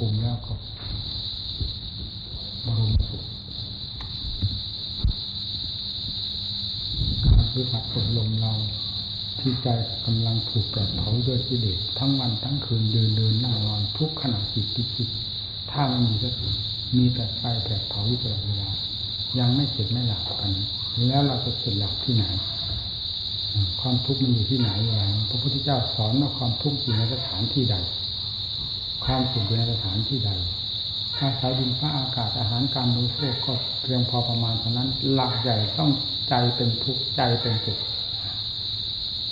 ภูมิแล้วก็บรมสุขการปฏิบัติอบรมเราที่ใจกำลังถูกแผดเผาด้วยกิเลสทั้งวันทั้งคืนเดินเดินนั่งนอนทุกขณะจิตที่จิตถ้ามันมีก็มีแต่ไฟแผดเผาอยู่ตลอดเวลายังไม่เสร็จไม่หลับกัน แล้วเราจะเสร็จหลับที่ไหน ความทุกข์มันอยู่ที่ไหนอย่างพระพุทธเจ้าสอนว่าความทุกข์อยู่ในสถานที่ใด ความสุขอยู่ในสถานที่ใดถ้าสายดินฟ้าอากาศอาหารการบริโภคก็เพียงพอประมาณเท่านั้น หลักใหญ่ต้องใจเป็นทุกข์ใจเป็นสุข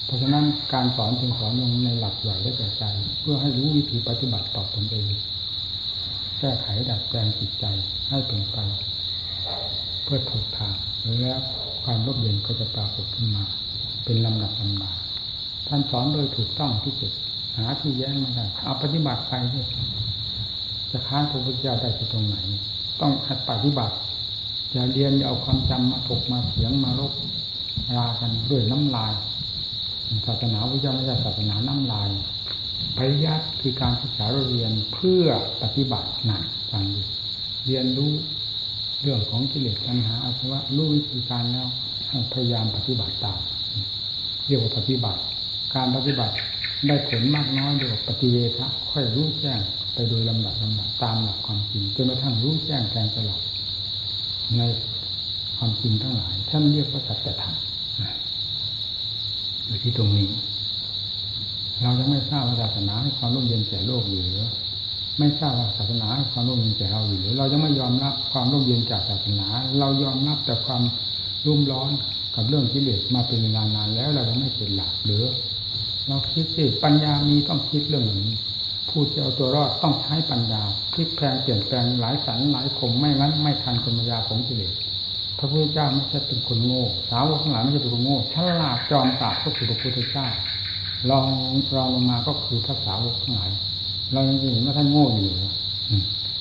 เพราะฉะนั้นการสอนจึงสอนลงในหลักใหญ่ได้แก่ใจ เพื่อให้รู้วิธีปฏิบัติต่อตนเองแก้ไขดัดแปลงจิตใจให้เป็นไปเพื่อถูกทางแล้วความร่มเย็นก็จะปรากฏขึ้นมา เป็นลำดับลำดาท่านสอนโดยถูกต้องที่สุด หาที่แย้งไม่ได้เอาปฏิบัติไปด้วยจะค้านพระพุทธเจ้าได้ที่ตรงไหน ต้องหัดปฏิบัติอย่าเรียนอย่าเอาความจำมาถกมาเสียงมาลบรากันด้วยน้ำลายศาสนาพระเจ้าไม่ใช่ศาสนาน้ำลายปริยัติคือการศึกษาเรียนเพื่อปฏิบัติหนักฟังดีเรียนรู้เรื่องของกิเลสปัญหาอาสวะรู้วิธีการแล้วพยายามปฏิบัติตามเรียกว่าปฏิบัติ การปฏิบัติ ได้ผลมากน้อยเรียปฏิเวทะค่อยรู้แจ้งไปโดยลำดับลำดับตามหลักความจริงจนกระทั่งรู้แจ้งแทงตลอดในความจริงทั้งหลาย ท่านเรียกว่าสัจธรรมอยู่ที่ตรงนี้ เรายังไม่ทราบว่าศาสนาให้ความร่มเย็นแก่โลกอยู่หรือไม่ทราบว่าศาสนาให้ความร่มเย็นแก่เราอยู่หรือเรายังไม่ยอมรับความร่มเย็นจากศาสนา เรายอมรับแต่ความรุ่มร้อนกับเรื่องกิเลสมาเป็นเวลานานแล้วเราไม่เป็นหลักหรือ เราคิดสิปัญญามีต้องคิดเรื่องนี้ผู้จะเอาตัวรอดต้องใช้ปัญญาพลิกแปลงเปลี่ยนแปลงหลายสันหลายคมไม่งั้น ไม่ทันกลมายาของกิเลสพระพุทธเจ้าไม่ใช่เป็นคนโง่ สาวกทั้งหลายไม่ใช่เป็นคนโง่ฉลาดจอมปราบก็คือพระพุทธเจ้าลองรองลงมาก็คือพระสาวกทั้งหลายเรายังเห็นว่าท่านโง่อยู่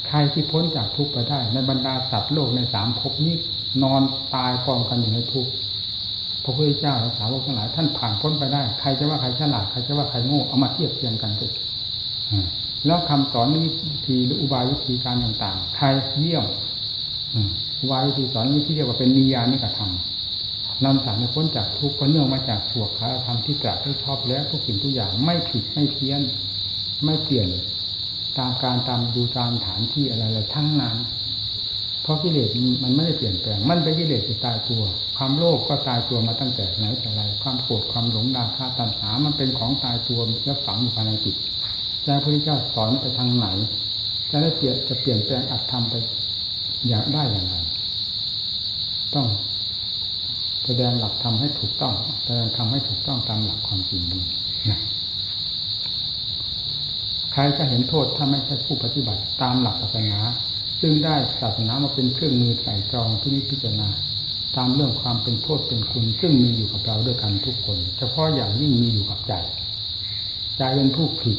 ใครที่พ้นจากทุกข์ไปได้ ในบรรดาสัตว์โลกในสามภพนี้นอนตายกองกันอยู่ในทุกข์ ระพุทธเจ้าและสาวกทั้งหลายท่านผ่านพ้นไปได้ ใครจะว่าใครฉลาดใครจะว่าใครโง่เอามาเทียบเทียงกันสิแล้วคำสอนวิธีหรืออุบายวิธีการต่างๆ ใครเยี่ยมอุบายวิธีสอนนี้ที่เรียกว่าเป็นนิยานิกระทำนำสารให้พ้นจากทุกข์ก็เนื่องมาจากสวกขาธรรมที่ตรัสให้ชอบแล้วทุกสิ่งทุกอย่างไม่ผิดไม่เพี้ยน ไม่เปลี่ยน ตามการตามดูตามฐานที่อะไรๆทั้งนั้น เพราะกิเลสมันไม่ได้เปลี่ยนแปลง มันเป็นกิเลสที่ตายตัว ความโลภก็ตายตัวมาตั้งแต่ไหนแต่ไร ความโกรธความหลงราคะตัณหา มันเป็นของตายตัวแล้วฝังอยู่ภายในจิตใจพระพุทธเจ้าสอนไปทางไหน จะได้เปลี่ยนจะเปลี่ยนแปลงอัตธรรมไปอยากได้อย่างไร ต้องแสดงหลักธรรมให้ถูกต้อง แสดงธรรมให้ถูกต้องตามหลักความจริงนี้ใครจะเห็นโทษถ้าไม่ใช่ผู้ปฏิบัติ ตามหลักศาสนา ซึ่งได้ศาสนามาเป็นเครื่องมือใส่จองที่นิพิจารณา ตามเรื่องความเป็นโทษเป็นคุณ ซึ่งมีอยู่กับเราด้วยกันทุกคน เฉพาะอย่างยิ่งมีอยู่กับใจใจเป็นผู้ผิด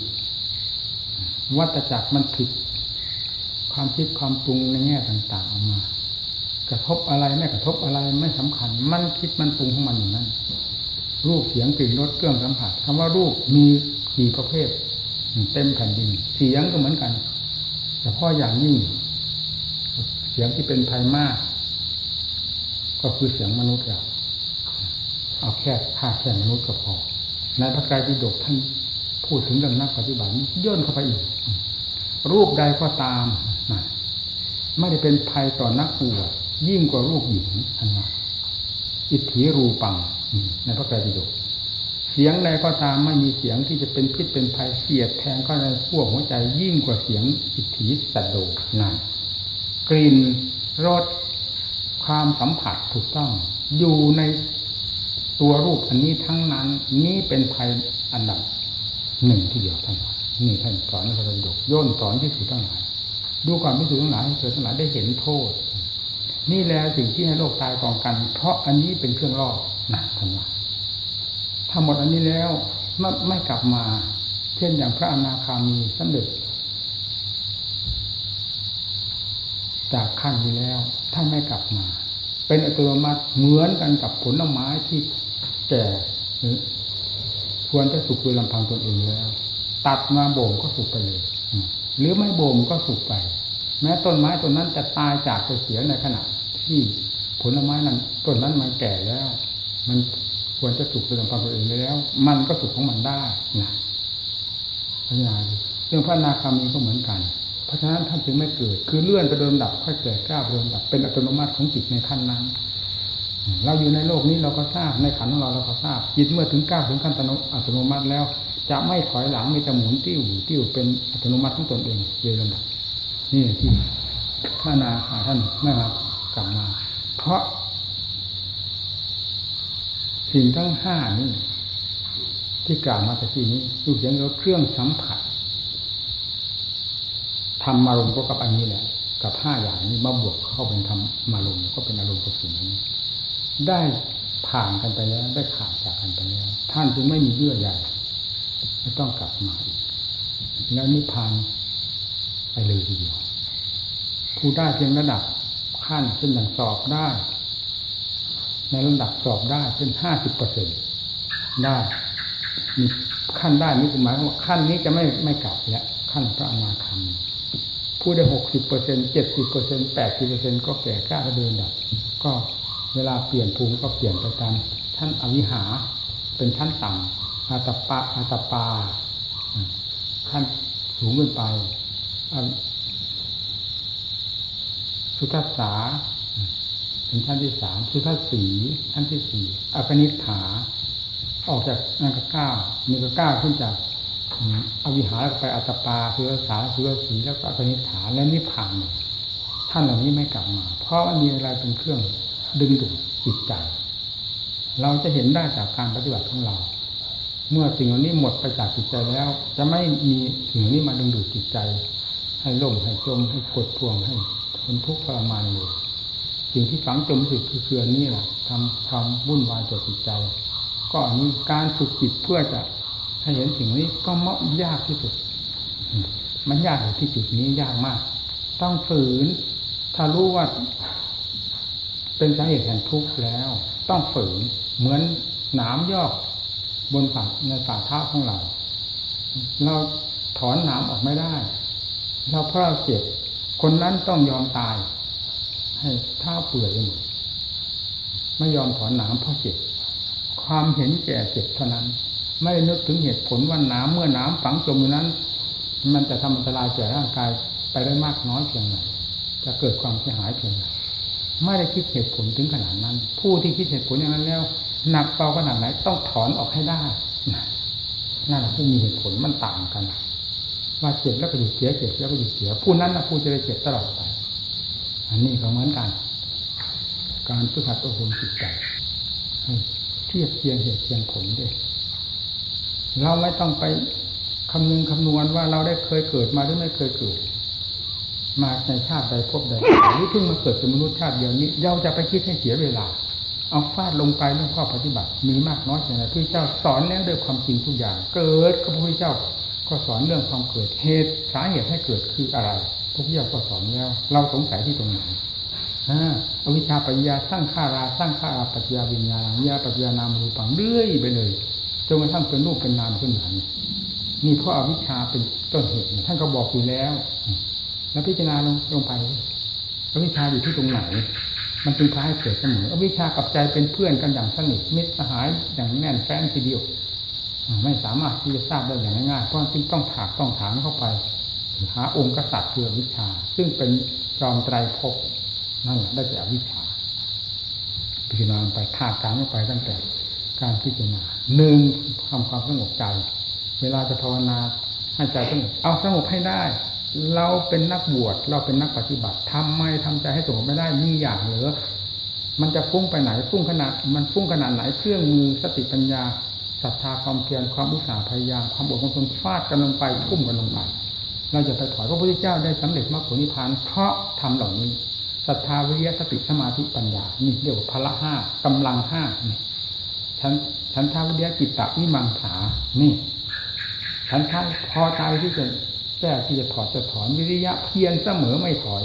วัตจักรมันผิด ความคิดความปรุงในแง่ต่างๆออกมา กระทบอะไรไม่กระทบอะไรไม่สำคัญ มันคิดมันปรุงของมันอย่างนั้นรูปเสียงกลิ่นรสเครื่องสัมผัสคำว่ารูปมีกี่ประเภท เต็มแผ่นดิน เสียงก็เหมือนกัน แต่พ่ออย่างยิ่ง สียงที่เป็นภัยมาก ก็คือเสียงมนุษย์เราเอาแค่ค่าแค่มนุษย์ก็พอในพระกายปิฎกท่านพูดถึงเรื่องนักปฏิบัติย่นเข้าไปอีก รูปใดก็ตามไม่ได้เป็นภัยต่อนักบวชยิ่งกว่ารูปหญิงท่านว่าอิทธิรูปังในพระกายปิฎกเสียงใดก็ตามไม่มีเสียงที่จะเป็นพิษเป็นภัยเสียดแทงเข้าในขั้วหัวใจยิ่งกว่าเสียงอิทธิสัตโดนั่น กลิ่นรสความสัมผัสถูกต้อง อยู่ในตัวรูปอันนี้ทั้งนั้น นี้เป็นภัยอันดับหนึ่งที่เดียวท่านนี่ท่านสอนในพระดกย่นสอนที่สุดทั้งหลายดูก่อนที่สุดทั้งหลายเธอทั้งหลายได้เห็นโทษ นี่แหละสิ่งที่ให้โลกตายกองกัน เพราะอันนี้เป็นเครื่องล่อนะท่านว่าถ้าหมดอันนี้แล้วไม่ไม่กลับมา เช่นอย่างพระอนาคามีสำเร็จ จากขั้นนี้แล้วท่าไม่กลับมา เป็นอัตโนมัติเหมือนกันกับผลไม้ที่แก่ควรจะสุกโดยลำพังตนเองแล้ว ตัดมาโบ่งก็สุกไปเลยหรือไม่บ่มก็สุกไป แม้ต้นไม้ต้นนั้นจะตายจากไปเสียในขณะที่ผลไม้นั้นต้นนั้นมันแก่แล้ว มันควรจะสุกเป็นความตัวเองแล้ว มันก็สุกของมันได้นะพัฒนาเรื่องพระนาคามีก็เหมือนกัน เพราะฉะนั้นท่านจึงไม่เกิด คือเลื่อนไปเดิมดับค่อยแก่กล้าเดิมดับเป็นอัตโนมัติของจิตในขั้นนั้น เราอยู่ในโลกนี้เราก็ทราบในขันของเราเราก็ทราบจิตเมื่อถึงก้าวถึงขั้นอัตโนมัติแล้ว จะไม่ถอยหลังไม่จะหมุนติ้วติ้วเป็นอัตโนมัติของตนเองโดยลำดับนี่ที่พระนาคาท่านไม่มากลับมา เพราะ สิ่งทั้งห้านี่ที่กล่าวมาตะกี้นี้ดูเสียงเราเครื่องสัมผัส ทำมารมก็กับอันนี้แหละ กับห้าอย่างนี้มาบวกเข้าเป็นทำมารมก็เป็นอารมณ์กับสิ่งนี้ ได้ผ่านกันไปแล้ว ได้ขาดจากกันไปแล้ว ท่านจึงไม่มีเยื่อใยไม่ต้องกลับมาอีกแล้วนิพพานไปเลยทีเดียวผู้ได้เพียงระดับขั้นเช่นอย่างสอบได้ ในระดับสอบได้เป็นห้าสิบเปอร์เซ็นได้มีขั้นได้นี่คือหมายว่าขั้นนี้จะไม่ไม่กลับแล้วขั้นพระอนาคามี ผู้ได้หกสิบเปอร์เซ็นเจ็ดสิบเปอร์เซ็นแปดสิบเปอร์เซ็นก็แก่กล้าเดินดับก็เวลาเปลี่ยนภูมิก็เปลี่ยนไปตามท่านอวิหาเป็นชั้นต่ำอาตปาอาตปาขั้นสูงขึ้นไปสุทัศสาถึงชั้นที่สามสุทัศสีชั้นที่สี่อคนิฐาออกจากนั่นก็ก้าวนี่ก็ก้าวขึ้นจาก อวิหารไปอัตปาสุรสาสุรสีแล้วก็อคนิฐานและนิพพานท่านเหล่านี้ไม่กลับมา เพราะมีอะไรเป็นเครื่องดึงดูดจิตใจ เราจะเห็นได้จากการปฏิบัติของเรา เมื่อสิ่งเหล่านี้หมดไปจากจิตใจแล้ว จะไม่มีสิ่งนี้มาดึงดูดจิตใจ ให้ล่มให้จมให้กดทวงให้ทนทุกข์ทรมานเลยสิ่งที่ฝังจมสิคือเคือนนี่แหละทำความวุ่นวายต่อจิตใจ ก็มีการฝึกจิตเพื่อจะ ให้เห็นสิ่งนี้ก็มยากที่สุด มันยากอยู่ที่จุดนี้ยากมาก ต้องฝืน ถ้ารู้ว่า เป็นสาเหตุแห่งทุกข์แล้ว ต้องฝืน เหมือนหนามยอกบนฝ่าในฝ่าเท้าของเรา เราถอนหนามออกไม่ได้ เราเพราะเราเจ็บ คนนั้นต้องยอมตาย ให้เท้าเปื่อยไปหมดไม่ยอมถอนหนามเพราะเจ็บ ความเห็นแก่เจ็บเท่านั้น ไม่ได้นึกถึงเหตุผลว่าน้ำเมื่อน้ำฝังจมอยู่นั้น มันจะทำอันตรายแก่ร่างกายไปได้มากน้อยเพียงไรจะเกิดความเสียหายเพียงไรไม่ได้คิดเหตุผลถึงขนาดนั้น ผู้ที่คิดเหตุผลอย่างนั้นแล้วหนักเบาขนาดไหนต้องถอนออกให้ได้นั่นแหละผู้มีเหตุผลมันต่างกันว่าเจ็บแล้วก็หยุดเสียเจ็บแล้วก็หยุดเสียผู้นั้นนะผู้จะได้เจ็บตลอดไป อันนี้ก็เหมือนกัน การฝึกหัดอบรมจิตใจให้เทียบเทียงเหตุเทียงผลด้วย เราไม่ต้องไปคำนึงคำนวณว่าเราได้เคยเกิดมาหรือไม่เคยเกิด มาในชาติใดพบใดหรือเพิ่งมาเกิดเป็นมนุษย์ชาติเดียวนี้เราจะไปคิดให้เสียเวลา เอาฟาดลงไปเรื่องข้อปฏิบัติ มีมากน้อยอย่างไรพระเจ้าสอนแล้วด้วยความจริงทุกอย่าง เกิดก็พระพุทธเจ้าก็สอนเรื่องความเกิดเหตุสาเหตุให้เกิดคืออะไรพุทธเจ้าก็สอนแล้ว เราสงสัยที่ตรงไหนอวิชชาปัญญาสร้างข้าราสร้างข้าราปัจจยาวิญญาณวิญญาปัจจยานามรูปังเรื่อยไปเลย จนกระทั่งเป็นรูปเป็นนามขึ้นมานี่เพราะอวิชชาเป็นต้นเหตุท่านก็บอกอยู่แล้ว แล้วพิจารณาลงลงไปอวิชชาอยู่ที่ตรงไหน มันเป็นพาให้เกิดเสมออวิชชากับใจเป็นเพื่อนกันอย่างสนิทมิตรสหายอย่างแน่นแฟ้นทีเดียวไม่สามารถที่จะทราบได้อย่างง่ายๆเพราะจึงต้องถากต้องถามเข้าไปหาองค์กษัตริย์คือวิชา ซึ่งเป็นจอมไตรภพนั่นแหละได้จากวิชา พิจารณาไปท่าการไปตั้งแต่การพิจารณา หนึ่งทำความสงบใจ เวลาจะภาวนาให้ใจสงบเอาสงบให้ได้ เราเป็นนักบวชเราเป็นนักปฏิบัติทำไมทำใจให้สงบไม่ได้มีอย่างเหลือ มันจะฟุ้งไปไหนฟุ้งขนาด มันฟุ้งขนาดไหนเครื่องมือสติปัญญาศรัทธาความเพียรความอุตสาห์พยายามความอดทนฟาดกันลงไปพุ่มกันลงไปเราจะไปถอยพระพุทธเจ้าได้สำเร็จมรรคผลนิพพานเพราะทำเหล่านี้ศรัทธาวิริยะสติสมาธิปัญญานี่เรียกว่าพละห้ากำลังห้านี่ฉัน ฉันทาวิริยะจิตตะวิมังสานี่ ฉันท่าพอใจที่จะแก้ที่จะถอดจะถอนวิริยะเพียรเสมอไม่ถอย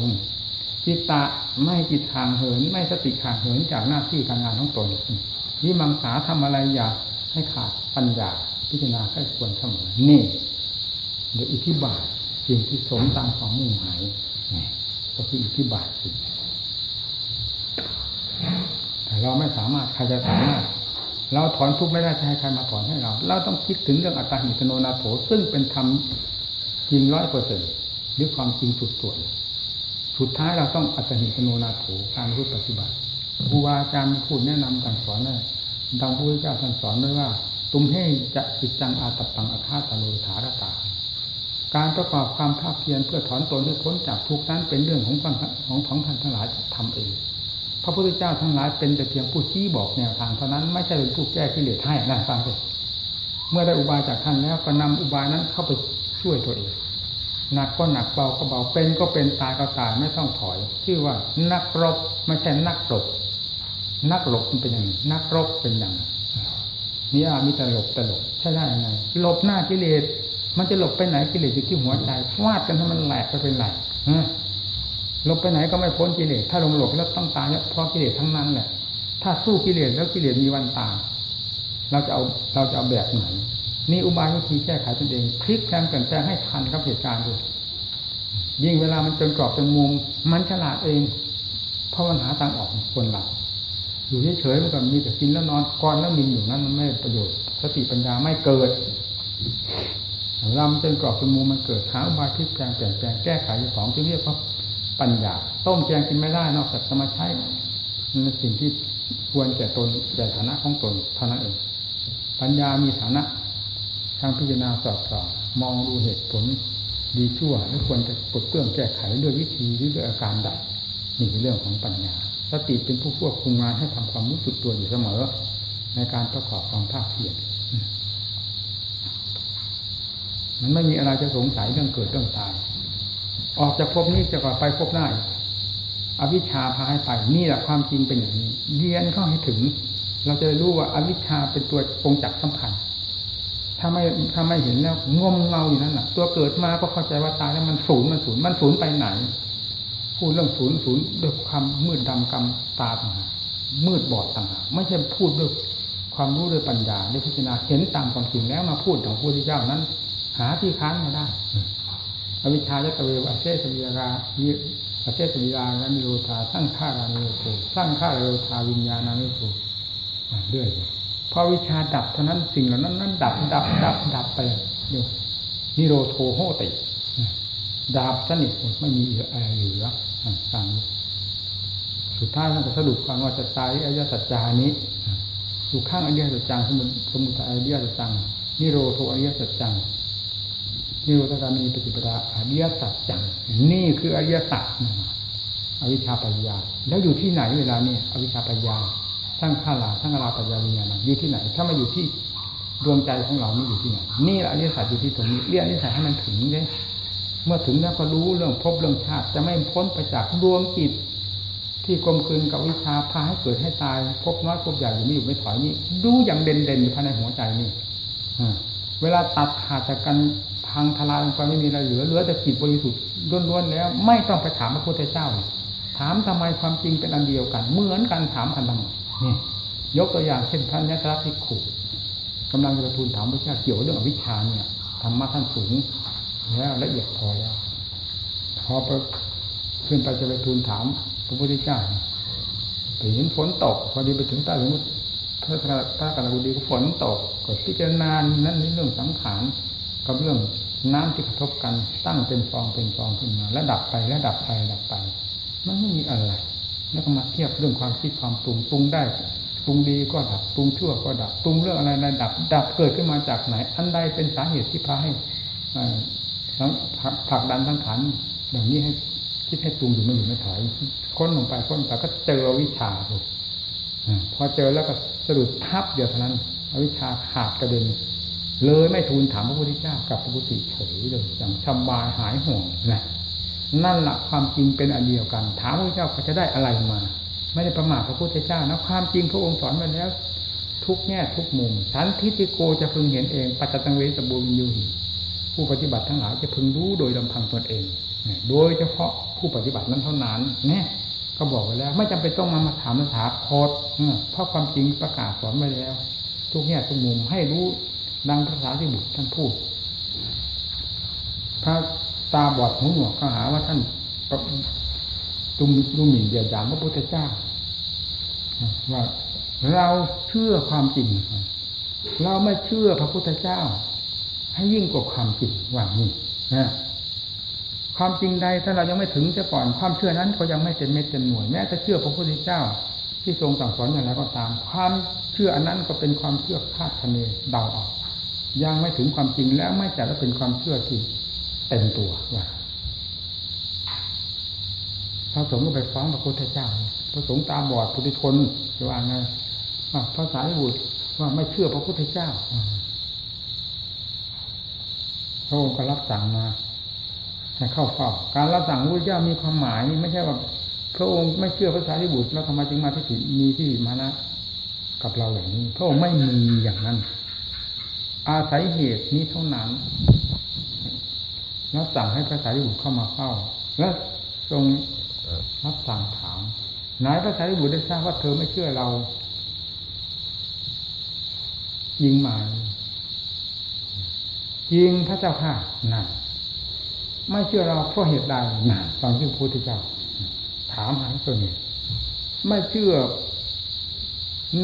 จิตตะไม่จิตทางเหิน ไม่สติทางเหินจากหน้าที่การงานของตนวิมังสาทำอะไรอย่าให้ขาดปัญญาพิจารณาให้ควรเสมอนี่เดี๋ยวอิทธิบาทสิ่งที่สมตามความมุ่งหมายก็คืออิทธิบาทสิแต่เราไม่สามารถใครจะสามารถ เราถอนทุกข์ไม่ได้จะให้ใครมาถอนให้เรา เราต้องคิดถึงเรื่องอัตตาหิตโนนาโถซึ่งเป็นธรรมจริงร้อยเปอร์เซ็นต์หรือความจริงสุดส่วนสุดท้ายเราต้องอัตหิตโนนาโถการรู้ปฏิบัติครูบาอาจารย์พูดแนะนำสั่งสอนนะดังพระพุทธเจ้าสั่งสอนไว้ว่า ตุมให้จะจิตจังอาตปังอาฆาตโลถารตา การประกอบความภาคเพียรเพื่อถอนตนให้พ้นจากทุกข์นั้นเป็นเรื่องของของของท่านทั้งหลายทำเอง พระพุทธเจ้าทั้งหลายเป็นแต่เพียงผู้ชี้บอกแนวทางเท่านั้นไม่ใช่เป็นผู้แก้กิเลสให้นั่นฟังเลยเมื่อได้อุบายจากท่านแล้วก็นำอุบายนั้นเข้าไปช่วยตัวเองหนักก็หนักเบาก็เบาเป็นก็เป็นตายก็ตายไม่ต้องถอยชื่อว่านักรบไม่ใช่นักรบนักหลบมันเป็นอย่างนี้นักรบเป็นอย่างนี้อามีแต่หลบแต่หลบใช่ได้ยังไงหลบหน้ากิเลสมันจะหลบไปไหนกิเลสอยู่ที่หัวใจฟาดกันถ้มันแหลกไปเป็นไหล ลบไปไหนก็ไม่พ้นกิเลสถ้าลงหลบแล้วต้องตายเพราะกิเลสทั้งนั้นแหละถ้าสู้กิเลสแล้วกิเลสมีวันตายเราจะเอาเราจะเอาแบบไหนนี่อุบายวิธีแก้ไขตนเองพลิกแปลงเปลี่ยนแปลงให้ทันกับเหตุการณ์ด้วยยิ่งเวลามันจนกรอบจนมุมมันฉลาดเองเพราะมันหาทางออกคนหลับอยู่เฉยๆมันก็มีแต่กินแล้วนอนก้อนแล้วมินอยู่นั้นมันไม่ประโยชน์สติปัญญาไม่เกิดลำจนกรอบจนมุมมันเกิดหาอุบายพลิกแปลงเปลี่ยนแปลงแก้ไขของที่เรียกว่า ปัญญา ต้มแกงกินไม่ได้นอกจากสมาใช้มันเป็นสิ่งที่ควรแก่ตนแก่ฐานะของตนเท่านั้นเองปัญญามีฐานะทางพิจารณาสอบสอบมองดูเหตุผลดีชั่วและควรจะปลดเปลื้องแก้ไขด้วยวิธีหรือด้วยอาการใดนี่คือเรื่องของปัญญาสติเป็นผู้ควบคุมงานให้ทำความรู้สึกตัวอยู่เสมอ ในการประกอบความภาคเพียรมันไม่มีอะไรจะสงสัยเรื่องเกิดเรื่องตาย ออกจากภพนี้จะก่อไปภพหน้าอวิชชาพาให้ไปนี่แหละความจริงเป็นอย่างนี้เรียนเข้าให้ถึง เราจะรู้ว่าอวิชชาเป็นตัวปงจักสำคัญ ถ้าไม่ถ้าไม่เห็นแล้วงมเงาอยู่นั่นแหละตัวเกิดมาก็เข้าใจว่าตายแล้วมันศูนย์มันศูนย์มันศูนย์ไปไหนพูดเรื่องศูนย์ศูนย์ด้วยความมืดดำกำตาต่างหากมืดบอดต่างหากไม่ใช่พูดด้วยความรู้ด้วยปัญญาด้วยพิจารณาเห็นตามความจริงแล้วมาพูดของพระพุทธเจ้านั้น หาที่ค้านไม่ได้ อวิชชาจตะเวอเซสวิราวิอเซสวิราและมิโรธาสร้างข้ารานิโรโทสร้างข้าโรธาวิญญาณานิโรเรื่อยพอวิชาดับเท่านั้นสิ่งเหล่านั้นนั้นดับดับดับดับไปเดี๋ยวนิโรโทโหติดับสนิทหมดไม่มีอะไรเหลือต่างสุดท้ายท่านก็สรุปความว่าจะตายอริยสัจจานี้อยู่ข้างอริยสัจจังสมุสมุทัยอริยสัจจังนิโรโทอริยสัจจัง นิโรธามีปฏิปทาอริยสัจจังนี่คืออริยสัจอวิชชาปัญญา แล้วอยู่ที่ไหนเวลานี้อวิชชาปัญญาทั้งข้าลาทั้งลาปัญญาวิญญาณอยู่ที่ไหน ถ้ามาอยู่ที่ดวงใจของเรานี่อยู่ที่ไหนนี่แหละอริยสัจอยู่ที่ตรงนี้เรียกอริยสัจให้มันถึงเลยเมื่อถึงแล้วก็รู้เรื่องพบเรื่องชาติ จะไม่พ้นไปจากดวงจิตที่กลมกลืนกับวิชาพาให้เกิดให้ตาย พบน้อยพบใหญ่อยู่นี่อยู่ไม่ถอยนี่ดูอย่างเด่นเด่นอยู่ภายในหัวใจนี่เวลาตัดขาดจากกัน พังทลายลงไปไม่มีอะไรเหลือเหลือแต่จิตบริสุทธิ์ล้วนๆแล้ว ไม่ต้องไปถามพระพุทธเจ้า ถามทำไมความจริงเป็นอันเดียวกัน เหมือนกันถามกันทำไมนี่ยกตัวอย่างเช่นท่านยัตระพิขุกำลังจะทูลถามพระเจ้าเกี่ยวเรื่องอวิชชาเนี่ยธรรมะท่านสูงแล้วละเอียดพอแล้วพอไปขึ้นไปจะไปทูลถามพระพุทธเจ้าไปเห็นฝนตกพอดีไปถึงใต้สมุทรพระพระกรบุดีก็ฝนตกก็พิจารณานั้นนี่เรื่องสังขารกับเรื่อง น้ำที่กระทบกันตั้งเป็นฟองเป็นฟองขึ้นมา แล้วดับไปแล้วดับไปดับไป มันไม่มีอะไร แล้วก็มาเทียบเรื่องความคิดความปรุงปรุงได้ปรุงดีก็ดับปรุงชั่วก็ดับปรุงเรื่องอะไรในดับ ดับเกิดขึ้นมาจากไหน อันใดเป็นสาเหตุที่พาให้ผลักดันทั้งขันอย่างนี้ให้คิดให้ปรุงอยู่ไม่อยู่ไม่ถอยค้นลงไปค้นไปก็เจอวิชาถูกพอเจอแล้วก็สรุปทับเดียวเท่านั้นอวิชาขาดกระเด็น เลยไม่ทูลถามพระพุทธเจ้ากับพระพุทธเฉยเลยอย่างชำบายหายห่วงนะนั่นแหละความจริงเป็นอันเดียวกัน ถามพระเจ้าเขาจะได้อะไรมา ไม่ได้ประมาทพระพุทธเจ้านะความจริงพระองค์สอนมาแล้ว ทุกแง่ทุกมุมสันทิติโกจะพึงเห็นเองปัจจตังเวสบูรยุหิผู้ปฏิบัติทั้งหลายจะพึงรู้โดยลำพังตนเอง โดยเฉพาะผู้ปฏิบัตินั้นเท่านั้นเนี่ยก็บอกไว้แล้ว ไม่จำเป็นต้องมามาถามมาถามโคดเพราะความจริงประกาศสอนไว้แล้ว ทุกแง่ทุกมุมให้รู้ ดังภาษาที่บุตรท่านพูด พระตาบอดหูหนวกก็หาว่าท่านตุ้มตุ้มหมิ่นเดียดยามพระพุทธเจ้า ว่าเราเชื่อความจริง เราไม่เชื่อพระพุทธเจ้า ให้ยิ่งกว่าความจริงว่านี่นะความจริงใดถ้าเรายังไม่ถึงจะก่อนความเชื่อนั้นก็ยังไม่เต็มเม็ดเต็มหน่วยแม้จะเชื่อพระพุทธเจ้า ที่ทรงสั่งสอนอย่างไรก็ตาม ความเชื่ออันนั้นก็เป็นความเชื่อคาดคะเนเดาออก ยังไม่ถึงความจริงแล้วไม่จัดว่าเป็นความเชื่อที่เต็มตัวว่าพระสงฆ์ก็ไปฟ้องพระพุทธเจ้า พระสงฆ์ตาบอดพุทธิชนจะว่าไงภาษาอิบุตรว่าไม่เชื่อพระพุทธเจ้า พระองค์ก็รับสั่งมาให้เข้าเฝ้า การรับสั่งพระพุทธเจ้ามีความหมายไม่ใช่ว่าพระองค์ไม่เชื่อภาษาอิบุตรแล้วทำไมจึงมาที่มีที่มานะกับเราอย่างนี้ พระองค์ไม่มีอย่างนั้น อาศัยเหตุนี้เท่านั้น แล้วสั่งให้ภาษาอิบุตรเข้ามาเฝ้า แล้วทรงรับสั่งถามนายพระสารีบุตรได้ทราบว่าเธอไม่เชื่อเรา ยิงมายิงพระเจ้าค่ะนั่นไม่เชื่อเราเพราะเหตุใดนั่นฟังที่พระพุทธเจ้า ถามหาตัวนี้ไม่เชื่อ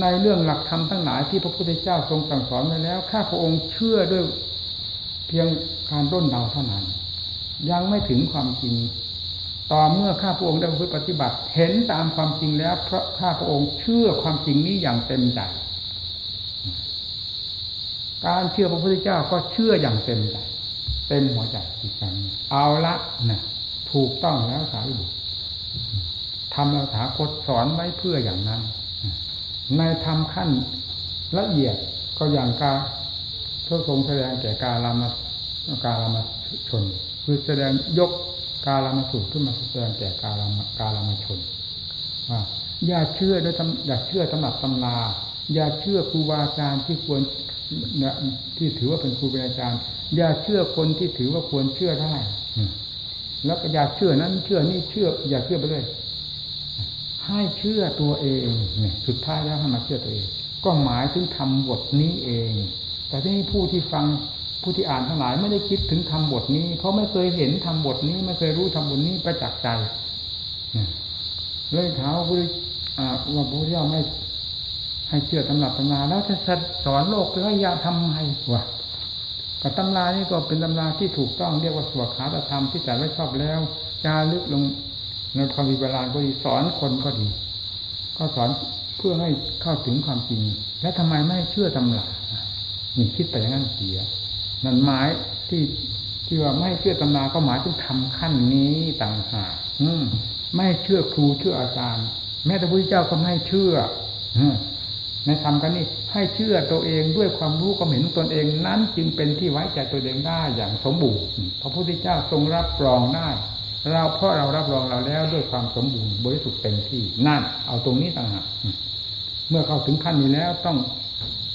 ในเรื่องหลักธรรมทั้งหลายที่พระพุทธเจ้าทรงสั่งสอนไว้แล้ว ข้าพระองค์เชื่อด้วยเพียงการร่นเดาเท่านั้น ยังไม่ถึงความจริง ต่อเมื่อข้าพระองค์ได้ปฏิบัติ เห็นตามความจริงแล้ว เพราะข้าพระองค์เชื่อความจริงนี้อย่างเต็มใจการเชื่อพระพุทธเจ้าก็เชื่ออย่างเต็มใจเต็มหัวใจจิตใจเอาละนะถูกต้องแล้วสารีบุตรทำเราถาคตสอนไว้เพื่ออย่างนั้น ในธรรมขั้นละเอียดก็อย่างกาพระทรงแสดงแก่กาลามากาลามาชน คือแสดงยกกาลามาสูตรขึ้นมาแสดงแก่กาลามกาลามาชนว่าอย่าเชื่อด้วยอย่าเชื่อตำหนักตำราอย่าเชื่อครูบาอาจารย์ที่ควรที่ถือว่าเป็นครูเป็นอาจารย์ อย่าเชื่อคนที่ถือว่าควรเชื่อได้แล้วก็อย่าเชื่อนั้นเชื่อนี่เชื่อ อย่าเชื่อไปเลย ให้เชื่อตัวเองเนี่ยสุดท้ายแล้วให้มาเชื่อตัวเอง ก็หมายถึงทำบทนี้เอง แต่ที่ผู้ที่ฟังผู้ที่อ่านทั้งหลายไม่ได้คิดถึงทำบทนี้เพราะไม่เคยเห็นทำบทนี้ ไม่เคยรู้ทำบทนี้ประจักษ์ใจเลยถามว่าพระเจ้าไม่ให้เชื่อตำรับตำราแล้วจะสอนโลกแล้วยาทำไมวะกับตำรานี่ก็เป็นตำราที่ถูกต้องเรียกว่าสวขาตธรรมที่แต่ไม่ชอบแล้วจารึกลง ในความวิบาลานก็ดีสอนคนก็ดี ก็สอนเพื่อให้เข้าถึงความจริง และทำไมไม่เชื่อตำรานี่คิดไปอย่างนั้นเสีย นั่นหมายที่ที่ว่าไม่เชื่อตำราก็หมายถึงทำขั้นนี้ต่างหากไม่เชื่อครูเชื่ออาจารย์ แม้แต่พระพุทธเจ้าก็ไม่เชื่อในธรรมกันนี้ให้เชื่อตัวเองด้วยความรู้ความเห็นตนเองนั้นจึงเป็นที่ไว้ใจตัวเองได้อย่างสมบูรณ์พระพุทธเจ้าทรงรับรองได้ เราเพราะเรารับรองเราแล้วด้วยความสมบูรณ์บริสุทธิ์เต็มที่นั่น เอาตรงนี้ต่างหากเมื่อเข้าถึงขั้นนี้แล้วต้อง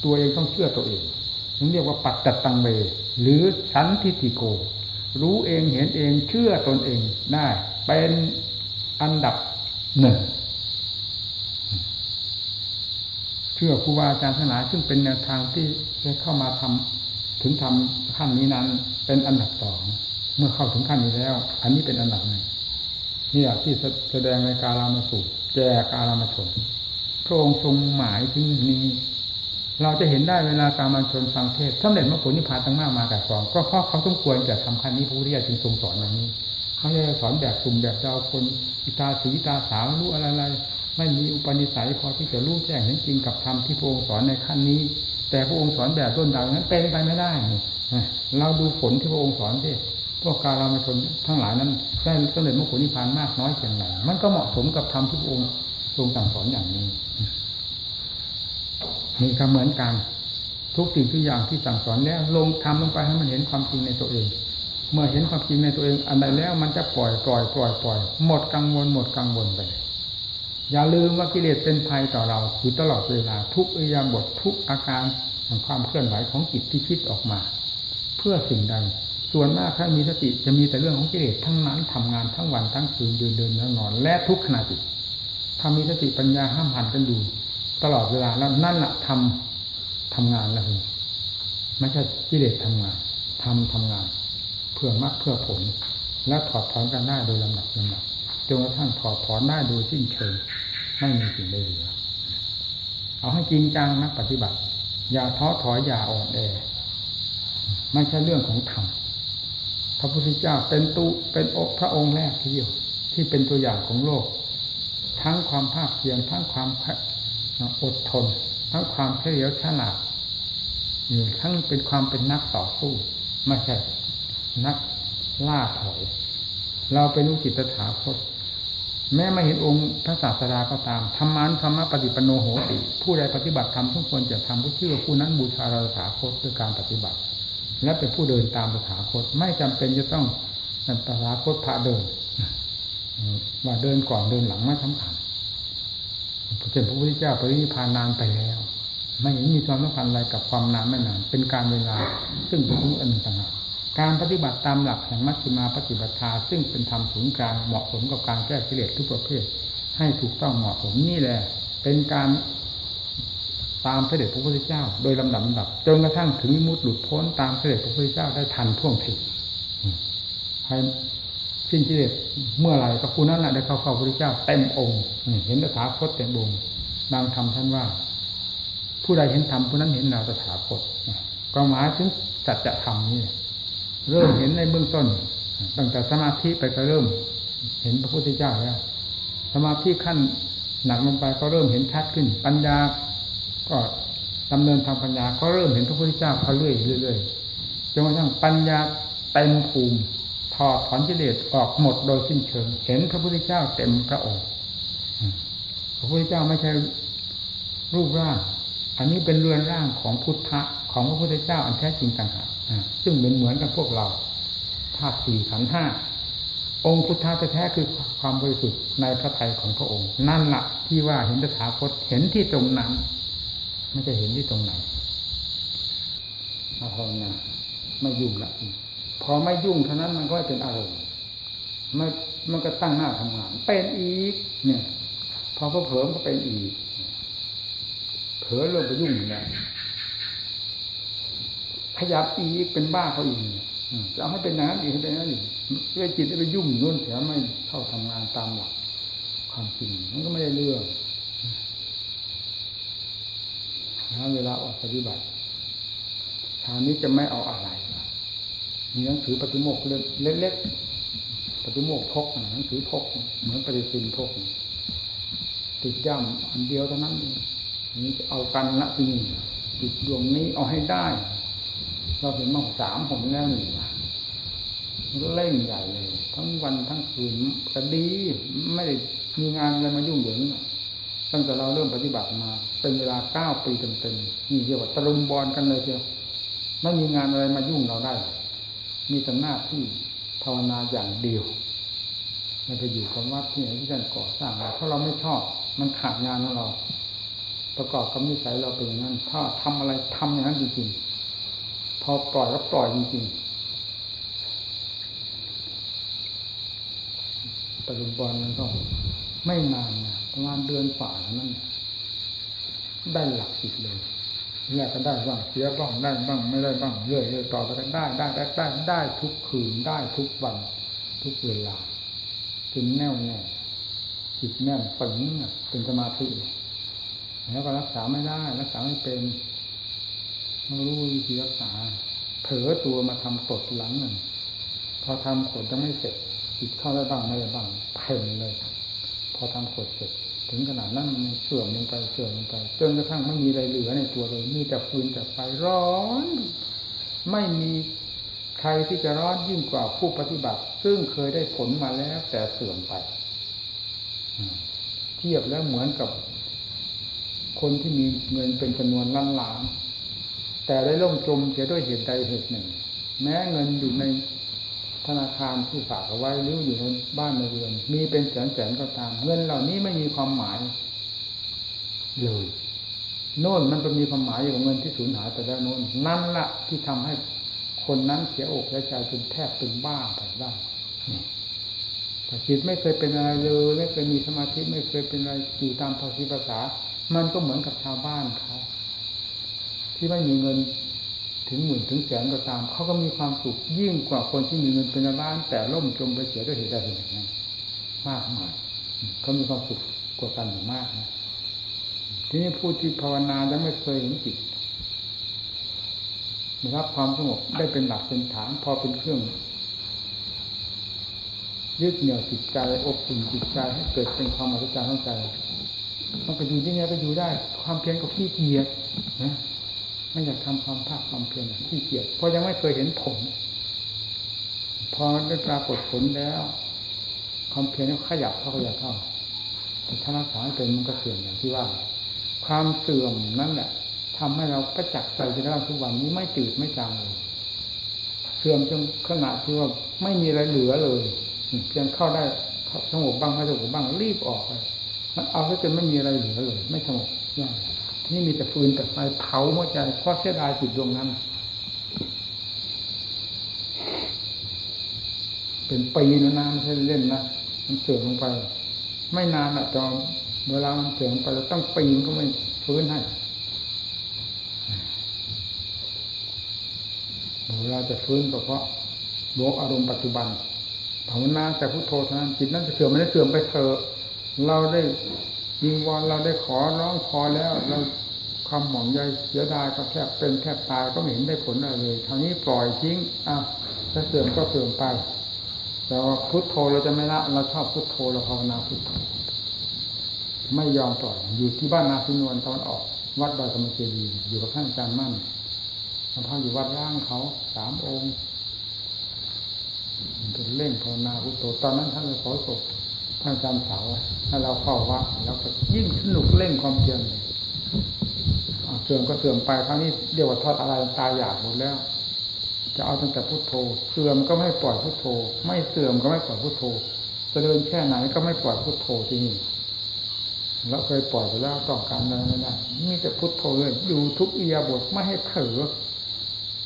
ตัวเองต้องเชื่อตัวเองถึงเรียกว่าปัจจตังเว หรือสันทิติโก รู้เองเห็นเองเชื่อตนเองได้ เป็นอันดับหนึ่งเชื่อครูบาอาจารย์ศาสนาซึ่งเป็นแนวทางที่จะเข้ามาทำถึงทำขั้นนี้นั้น เป็นอันดับสอง เมื่อเข้าถึงขั้นนี้แล้ว อันนี้เป็นอันดับหนึ่งนี่แหละที่แสดงในการามาสูตรแจการามาชนพระองค์ทรงหมายถึงนี้ เราจะเห็นได้เวลาการมันชนฟังเทศสำเร็จมรรคผลนิพพานตั้งมากมาแต่สองก็เพราะเขาต้องควรจะทำขั้นนี้พระพุทธเจ้าจึงทรงสอนอย่างนี้เขาจะสอนแบบกลุ่มแบบเจ้าคนอิตาสีตาสาวรู้อะไรๆไม่มีอุปนิสัยพอที่จะรู้แจ้งเห็นจริงกับธรรมที่พระองค์สอนในขั้นนี้ แต่พระองค์สอนแบบต้นดาวนั้นเป็นไปไม่ได้เราดูผลที่พระองค์สอนที่ พวกการเรามาชนทั้งหลายนั้นได้สำเร็จมรรคผลนิพพานมากน้อยเพียงไรมันก็เหมาะสมกับธรรมที่พระองค์ทรงสั่งสอนอย่างนี้นี่ก็เหมือนกันทุกสิ่งทุกอย่างที่สั่งสอนแล้ว ลงทำลงไปให้มันเห็นความจริงในตัวเอง เมื่อเห็นความจริงในตัวเอง อันใดแล้วมันจะปล่อยปล่อยปล่อยปล่อยหมดกังวลหมดกังวลไปอย่าลืมว่ากิเลสเป็นภัยต่อเราอยู่ตลอดเวลาทุกอิยาบททุกอาการของความเคลื่อนไหวของจิตที่คิดออกมา เพื่อสิ่งใด ส่วนมากถ้ามีสติจะมีแต่เรื่องของกิเลสทั้งนั้นทำงานทั้งวันทั้งคืนเดินเดินนอน และทุกขณะจิตถ้ามีสติปัญญาห้ามหันกันดูตลอดเวลาแล้วนั่นแหละทำทำงานแล้วไม่ใช่กิเลสทำงานทำทำงาน เพื่อมรรคเพื่อผล และถอดถอนกันได้โดยลำดับลำดับจนกระทั่งถอดถอนได้โดยสิ้นเชิงไม่มีสิ่งใดเหลือเอาให้จริงจังนะปฏิบัติ อย่าท้อถอยอย่าอ่อนแอไม่ใช่เรื่องของธรรม ระพุทธเจ้าเป็นตุเป็นอกพระองค์แรกที่เดียวที่เป็นตัวอย่างของโลก ทั้งความภาคเพียรทั้งความอดทน ทั้งความเฉลียวฉลาดทั้งเป็นความเป็นนักต่อสู้ไม่ใช่นักล่าถอย เราเป็นลูกจิตถาคตแม้ไม่เห็นองค์พระศาสดาก็ตามธรรมันธรรมะปฏิปโนโหติ ผู้ใดปฏิบัติธรรมทุกคนจะทำผู้ชื่อผู้นั้นบูชาเราถาคตด้วยการปฏิบัติ และเป็นผู้เดินตามสถาคต ไม่จำเป็นจะต้องนันตถาคตพาเดินว่าเดินก่อนเดินหลังไม่สำคัญเช่นพระพุทธเจ้าปรินิพานนานไปแล้ว ไม่มีความสำคัญอะไรกับความนานไม่นาน เป็นการเวลา ซึ่งเป็นทุกอันต่างหากการปฏิบัติตามหลักแห่งมัชฌิมาปฏิบัติาซึ่งเป็นธรรมถึงกลางเหมาะสมกับการแก้กิเลสทุกประเภท ให้ถูกต้องเหมาะสมนี่แหละ เป็นการ ตามเสด็จพระพุทธเจ้า โดยลำดับลำดับจนกระทั่งถึงมุดหลุดพ้นตามเสด็จพระพุทธเจ้าได้ทันท่วงทีให้สิ้นกิเลสเมื่อไรก็ผู้นั้นแหละได้เข้าเข้าพระพุทธเจ้าเต็มองค์เห็นตถาคตเต็มองค์บางธรรมท่านว่า ผู้ใดเห็นธรรมผู้นั้นเห็นเราตถาคตก็หมายถึงจัดจะธรรมนี่เริ่มเห็นในเบื้องต้นตั้งแต่สมาธิไปก็เริ่ม เห็นพระพุทธเจ้าแล้วสมาธิขั้นหนักลงไปก็เริ่มเห็นชัดขึ้น ปัญญา ก็ดำเนินทางปัญญาก็เริ่มเห็นพระพุทธเจ้าเขาเรื่อยเรื่อยจนกระทั่งปัญญาเต็มภูมิถอดถอนกิเลสออกหมดโดยสิ้นเชิง เห็นพระพุทธเจ้าเต็มพระองค์พระพุทธเจ้าไม่ใช่รูปร่าง อันนี้เป็นเรือนร่างของพุทธะของพระพุทธเจ้าอันแท้จริงต่างหากซึ่งเหมือนเหมือนกับพวกเราธาตุสี่ขันห้าองค์พุทธะแท้คือความบริสุทธิ์ในพระทัยของพระองค์ นั่นละที่ว่าเห็นตถาคตเห็นที่ตรงนั้น ไม่จะเห็นที่ตรงไหนมาภาวนาไม่ยุ่งละพอไม่ยุ่งเท่านั้นมันก็เป็นอารมณ์มันมันก็ตั้งหน้าทำงาน เป็นอีก เนี่ย พอเผลอก็เป็นอีก เผลอเริ่มไปยุ่งแล้วขยับอีกเป็นบ้าเขาอีกจะเอาให้เป็นอย่างนั้นอีกให้เป็นอย่างนั้นอีกเวจิตไปยุ่งนู่นเสียไม่เข้าทำงานตามหลักความจริงมันก็ไม่ได้เรื่อง นะเวลาออกปฏิบัติทางนี้จะไม่เอาอะไรมีหนังสือปฏิโมกเล็กๆปฏิโมกพกหนังสือพก เหมือนปฏิทินพก ติดย่ำอันเดียวเท่านั้นนี่เอากันละทีนี่ติดดวงนี้เอาให้ได้ เราเห็นมาสามผมแล้วนี่เล่นใหญ่เลย ทั้งวันทั้งคืนก็ดี ไม่ได้มีงานอะไรมายุ่งเหยิง ตั้งแต่เราเริ่มปฏิบัติมา เป็นเวลาเก้าปีเต็มๆนี่เรียกว่าตะลุมบอลกันเลยเชียวไม่มีงานอะไรมายุ่งเราได้ มีแต่หน้าที่ภาวนาอย่างเดียวไม่ไปอยู่กับวัดที่ไหนที่ท่านก่อสร้างเพราะเราไม่ชอบ มันขาดงานของเรา ประกอบกับนิสัยเราเป็นอย่างนั้นถ้าทำอะไรทำอย่างนั้นจริงๆพอปล่อยก็ปล่อยจริงๆตะลุมบอลมันก็ไม่นานนะ ประมาณเดือนฝ่านั้นได้หลักสิบเลยแรกก็ได้บ้างเสียบ้างได้บ้างไม่ได้บ้างเรื่อยๆต่อไปกันได้ได้ได้ได้ได้ทุกคืนได้ทุกวัน ทุกเวลาจนแน่วแน่จิตแน่นปึงเป็นสมาธิแล้วก็รักษาไม่ได้ รักษาไม่เป็นไม่รู้วิธีรักษา เผลอตัวมาทำกดหลังหนึ่งพอทำกดจะไม่เสร็จจิตเข้าได้บ้างไม่ได้บ้างเพ่นเลย พอทำกดเสร็จ ถึงขนาดนั้นมันเสื่อมลงไปเสื่อมลงไปจนกระทั่งไม่มีอะไรเหลือในตัวเลยมีแต่ฟืนแต่ไฟร้อน ไม่มีใครที่จะร้อนยิ่งกว่าผู้ปฏิบัติ ซึ่งเคยได้ผลมาแล้ว แต่เสื่อมไปเทียบแล้วเหมือนกับ คนที่มีเงินเป็นจำนวนล้านล้านแต่ได้ล่มจมเสียด้วยเหตุใดเหตุหนึ่ง แม้เงินอยู่ใน ธนาคารที่ฝากเอาไว้หรืออยู่ในบ้านในเรือน มีเป็นแสนแสนก็ตาม เงินเหล่านี้ไม่มีความหมายเลยโน่นมันจะมีความหมายอยู่กับเงินที่สูญหายไปแล้วโน่นนั่นละที่ทำให้คนนั้นเสียอกเสียใจจนแทบเป็นบ้าไปได้แต่จิตไม่เคยเป็นอะไรเลยไม่เคยมีสมาธิไม่เคยเป็นอะไรอยู่ตามภาษีภาษา มันก็เหมือนกับชาวบ้านเขาที่ไม่มีเงิน ถึงหมื่นถึงแสนก็ตาม เขาก็มีความสุขยิ่งกว่าคนที่มีเงินเป็นล้าน แต่ล่มจมไปเสียด้วยเหตุใดเหตุหนึ่งมากมายเขามีความสุขกว่ากันอยู่มากนะทีนี้ผู้ที่ภาวนายังไม่เคยเห็นจิตรับความสงบได้เป็นหลักเป็นฐาน พอเป็นเครื่องยึดเหนี่ยวจิตใจอบอุ่นจิตใจให้เกิดเป็นความอัศจรรย์ของใจมันก็อยู่ที่นี้ก็อยู่ได้ ความเพียรก็ขี้เกียจนะ ไม่อยากทำความภาคความเพียรขี้เกียจเพราะยังไม่เคยเห็นผล พอได้ปรากฏผลแล้ว ความเพียรก็ขยับเข้าขยับเข้าแต่ถ้ารักษาเป็นมันก็เสื่อมอย่างที่ว่า ความเสื่อมนั่นแหละทำให้เราประจักษ์ใจในร่างทุกวันนี้ไม่จืดไม่จางเลยเสื่อมจนขนาดที่ว่าไม่มีอะไรเหลือเลย เพียงเข้าได้สงบบ้างไม่สงบบ้างรีบออกไปมันเอาซะจนไม่มีอะไรเหลือเลย ไม่สงบย่าง นี่มีแต่ฟืนแต่ไฟเผาหัวใจเพราะเสียดายจิตดวงนั้น เป็นปีนะนะไม่ใช่เล่นนะมันเสื่อมลงไป ไม่นานอะจอมเวลามันเสื่อมไปเราต้องปีนก็ไม่ฟื้นให้เวลาจะฟื้นก็เพราะโลกอารมณ์ปัจจุบันภาวนาแต่พุทโธเท่านั้นจิตนั้นจะเสื่อมไม่ได้เสื่อมไปเถอะเราได้ ยิงวอนเราได้ขอร้องพอแล้วเราความหมองใยเสียดายก็แทบเป็นแทบตายก็ไม่เห็นได้ผลอะไรเลยทางนี้ปล่อยทิ้งอะถ้าเสื่อมก็เสื่อมไปแต่ว่าพุทโธเราจะไม่ละเราชอบพุทโธเราภาวนาพุทโธไม่ยอมปล่อยอยู่ที่บ้านนาพินวนตอนออก วัดดอยธรรมเจดีอยู่กับท่านอาจารย์มั่นหลวงพ่ออยู่วัดร่างเขาสามองค์เป็นเล่งภาวนาพุทโธตอนนั้นท่านเลยขอศพ ท่านอาจารย์เสาถ้าเราเข้าวัดแล้วก็ยิ่งสนุกเล่นความเพียรเสื่อมก็เสื่อมไปครั้งนี้เรียกว่าทอดอะไรตายอยากหมดแล้ว จะเอาตั้งแต่พุทโธ เสื่อมก็ไม่ปล่อยพุทโธ ไม่เสื่อมก็ไม่ปล่อยพุทโธจะเดินแค่ไหนก็ไม่ปล่อยพุทโธที่นี่แล้วเคยปล่อยไปแล้วต้องการอะไรไม่ได้มีแต่พุทโธเลยอยู่ทุกอียาบทไม่ให้เผลอ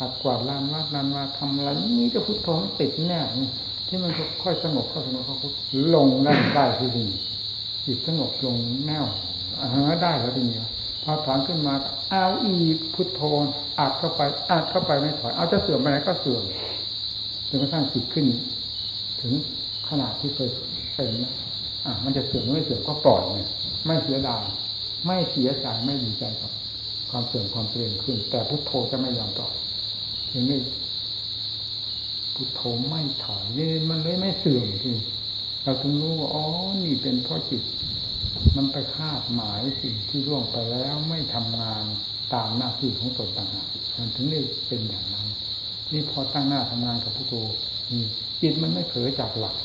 อัดกวาดลานวัดลานว่าทำอะไรนี่จะพุทโธติดแน่ ที่มันค่อยสงบเข้าสงบเข้าลงได้ได้ทีนี้จิตสงบลงแน่วอ่าได้แล้วทีนี้พอถอนขึ้นมาเอาอีกพุทโธอัดเข้าไปอัดเข้าไปไม่ถอยเอาจะเสื่อมไปไหนก็เสื่อมจนกระทั่งจิตขึ้น ถึงขนาดที่เคยเป็นนะอะมันจะเสื่อมไม่เสื่อมก็ปล่อยเนี่ยไม่เสียดายไม่เสียใจไม่ดีใจกับ ความเสื่อมความเปลี่ยนขึ้น แต่พุทโธจะไม่ยอมปล่อยอย่างนี้ พุทโธไม่ถอยนี่มันเลยไม่เสื่อมที่เราถึงรู้ว่าอ๋อนี่เป็นเพราะจิต มันไปคาดหมายสิ่งที่ล่วงไปแล้วไม่ทำงานตามหน้าที่ของตนต่างหากมันถึงได้เป็นอย่างนั้น นี่พอตั้งหน้าทำงานกับพุทโธจิตมันไม่เผลอจากหลัก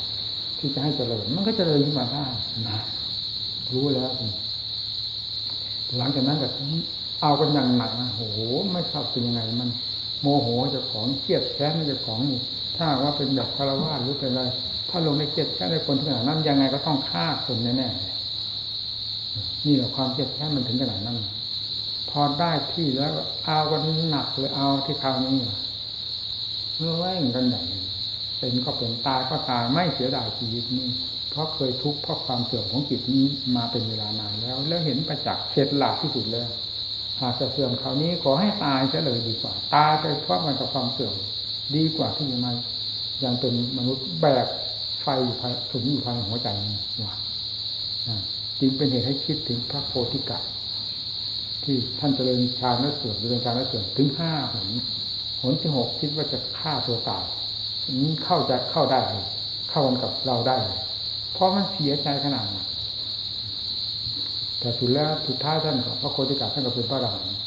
ที่จะให้เจริญ มันก็เจริญขึ้นมาได้นะรู้แล้วหลังจากนั้นแบบเอากันอย่างหนักนะโหไม่ทราบเป็นยังไงมันโมโหจะของเครียดแค้นจะของนี่ ถ้าว่าเป็นแบบคารวะหรือเป็นอะไร ถ้าลงในเครียดแค้นในคนที่ขนาดนั้นยังไงก็ต้องฆ่าคนแน่ๆนี่แหละความเครียดแค้นมันถึงขนาดนั้นพอได้ที่แล้วเอากันหนักเลยเอาที่คราวนี้เมื่อแว่งกันใหญ่เป็นก็เป็นตายก็ตายไม่เสียดายชีวิตนี้เพราะเคยทุกข์เพราะความเสื่อมของจิตนี้มาเป็นเวลานานแล้ว แล้วเห็นประจักษ์เข็ดหลาบที่สุดแล้วหากจะเสื่อมคราวนี้ขอให้ตายซะเลยดีกว่า ตายไปเพราะมันกับความเสื่อม ดีกว่าที่จะมายังเป็นมนุษย์แบกไฟอยู่ภายสุมอยู่ภายในหัวใจนี่ว่าจึงเป็นเหตุให้คิดถึงพระโพธิกัตที่ท่านเจริญฌานและเสื่อมเจริญฌานและเสื่อมถึงห้าหนหนที่หกคิดว่าจะฆ่าตัวตายนี้เข้าจะเข้าได้เลยเข้ากันกับเราได้เลยเพราะมันเสียใจขนาดนั้นแต่สุดแล้วสุดท้ายท่านก็พระโคติกาท่านก็เป็นพระอรหันต์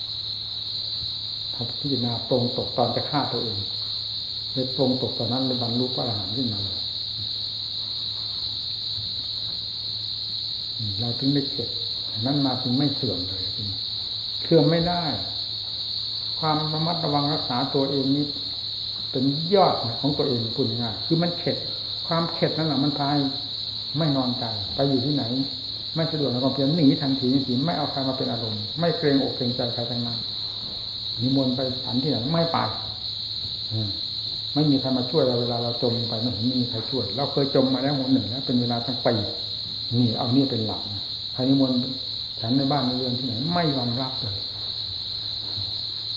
ทำพิจารณาตรงตกตอนจะฆ่าตัวเอง เลยตรงตกตอนนั้นเลยบรรลุพระอรหันต์ขึ้นมาเลยเราถึงได้เก็บนั้นมาถึงไม่เสื่อมเลยเสื่อมไม่ได้ ความระมัดระวังรักษาตัวเองนี้เป็นยอดของตัวเองพูดง่ายคือมันเข็ด ความเข็ดนั่นแหละมันพายไม่นอนใจไปอยู่ที่ไหน ไม่สะดวกในความเพียรหนีทันทีนีไม่เอาใครมาเป็นอารมณ์ไม่เกรงอกเกรงใจใครทั้งนั้นนิมนต์ไปสันที่ไหนไม่ไป ไม่มีใครมาช่วยเราเวลาเราจมไปไม่เห็นมีใครช่วย เราเคยจมมาแล้วหนหนึ่งแล้วเป็นเวลาทั้งปีนี่เอานี่เป็นหลักใครนิมนต์ฉันในบ้านในเรือนที่ไหนไม่ยอมรับเลย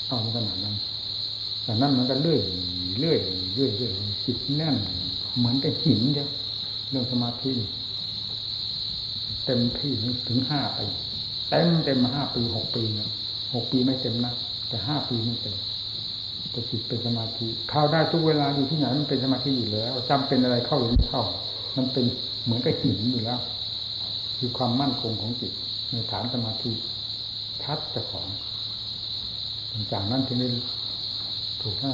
เอาขนาดนั้นจากนั้นมันก็เลื่อยเลื่อยเลื่อยเลื่อยจิตแน่น เหมือนกับหินเดียวเรื่องสมาธิเต็มที่ถึงห้าปีเต็มเต็มมาห้าปีหกปีนะหกปีไม่เต็มนะแต่ห้าปีไม่เต็ม แต่จิตเป็นสมาธิเข้าได้ทุกเวลาอยู่ที่ไหนมันเป็นสมาธิอยู่แล้วจำเป็นอะไรเข้าหรือไม่เข้า มันเป็นเหมือนกับหินอยู่แล้วคือความมั่นคงของจิตในฐานสมาธิทัดเจ้าของจากนั้นที่ได้ถูกให้